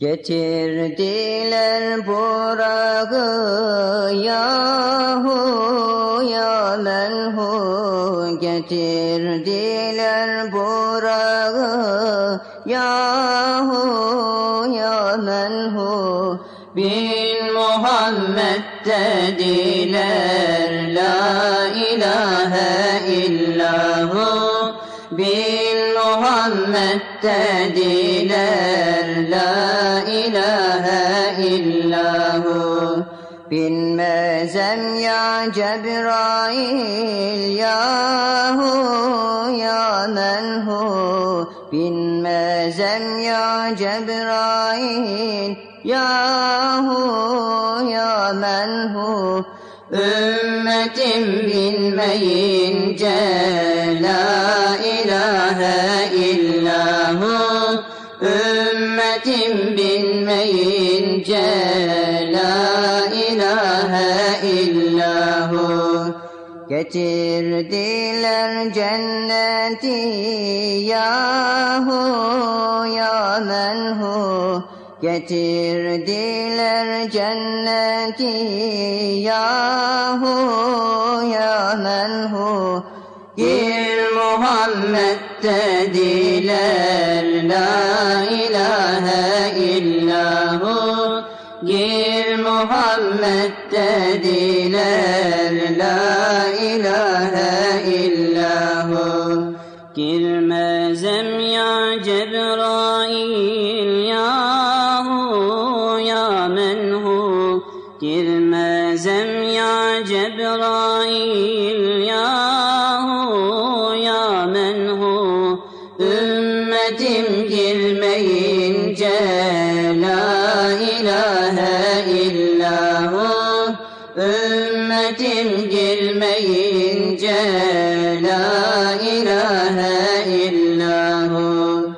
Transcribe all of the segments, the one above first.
Getirdiler burağı yahu ya menhu Getirdiler burağı yahu ya menhu Bin Muhammed dediler la ilahe illahu Bin Muhammed dediler la ilahe illahu. Bilmezem ya Cebrail yahu ya menhu. Bilmezem ya Cebrail yahu ya menhu Ümmetim bilmeyince la ilahe illahu Ümmetim bilmeyince la ilahe illahu Getirdiler cenneti yahu ya menhu Getirdiler cenneti yahu ya menhu. Gir Muhammed dediler la ilahe illahu. Gir Muhammed dediler la ilahe Girmezem ya Cebrail yahu ya menhu Ümmetim girmeyince la ilahe illahu Ümmetim girmeyince la ilahe illahu.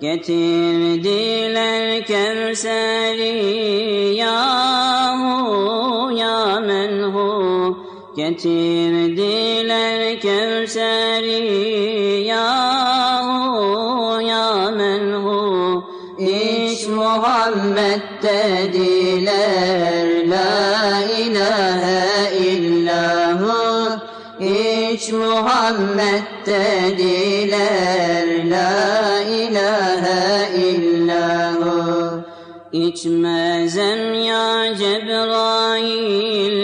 Getirdiler Kevser'i yahu Getirdiler Kevser'i yahu ya menhu. İç Muhammed dediler la ilahe illahu. İç Muhammed dediler la ilahe illahu. İçmezem ya Cebrail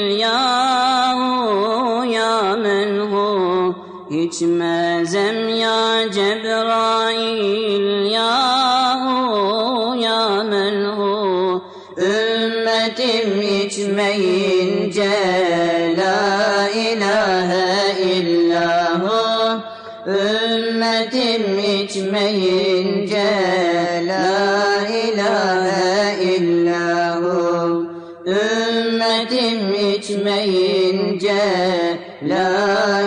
İçmezem ya Cebrail yahu ya menhu Ümmetim içmeyince la ilahe illahu. Ümmetim içmeyince la ilahe illahu. Ümmetim içmeyince la